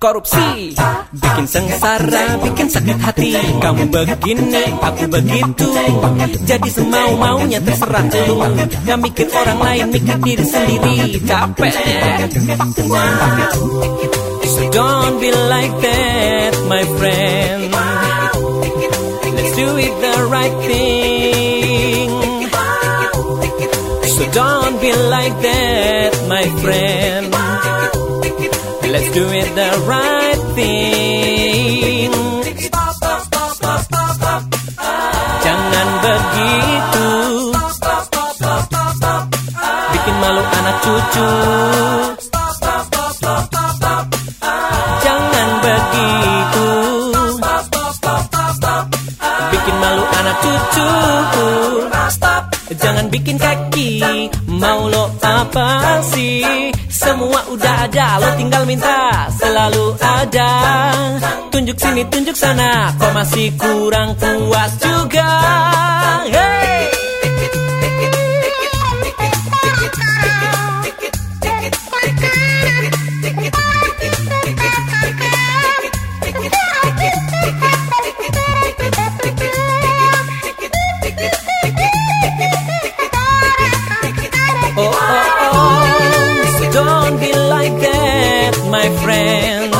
korupsi. Bikin sengsara, bikin sakit hati. Kamu begini, aku begitu. Jadi semau-maunya terserah lu. Gak mikir orang lain, mikir diri sendiri. Capek. So don't be like that, my friend. Let's do it the right thing. So don't be like that, my friend Let's do it the right thing. Jangan begitu. Bikin malu anak cucu. Jangan begitu. Bikin malu anak cucu. Jangan bikin kaki Mau lo apa sih Semua udah ada Lo tinggal minta. Selalu ada. Tunjuk sini tunjuk sana. Kok masih kurang puas juga. Hey my friend.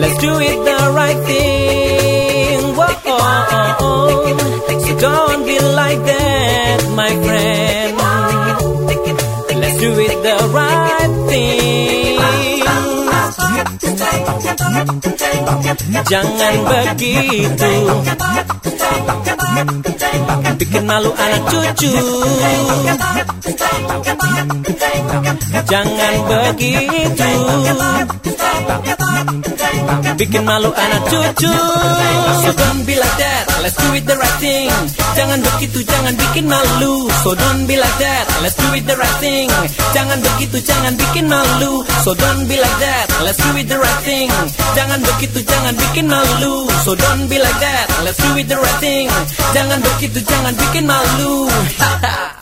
Let's do it the right thing. Whoa, oh, oh, oh. So don't be like that, my friend. Let's do it the right thing. Jangan begitu Bikin malu anak cucu Jangan begitu. Bikin malu anak cucu. So don't be like that. Let's do it the right thing. Jangan begitu, jangan bikin malu. So don't be like that. Let's do it the right thing. Jangan begitu, jangan bikin malu. So don't be like that. Let's do it the right thing. Jangan begitu, jangan bikin malu. So don't be like that. Let's do it the right thing. Jangan begitu, jangan bikin malu. Haha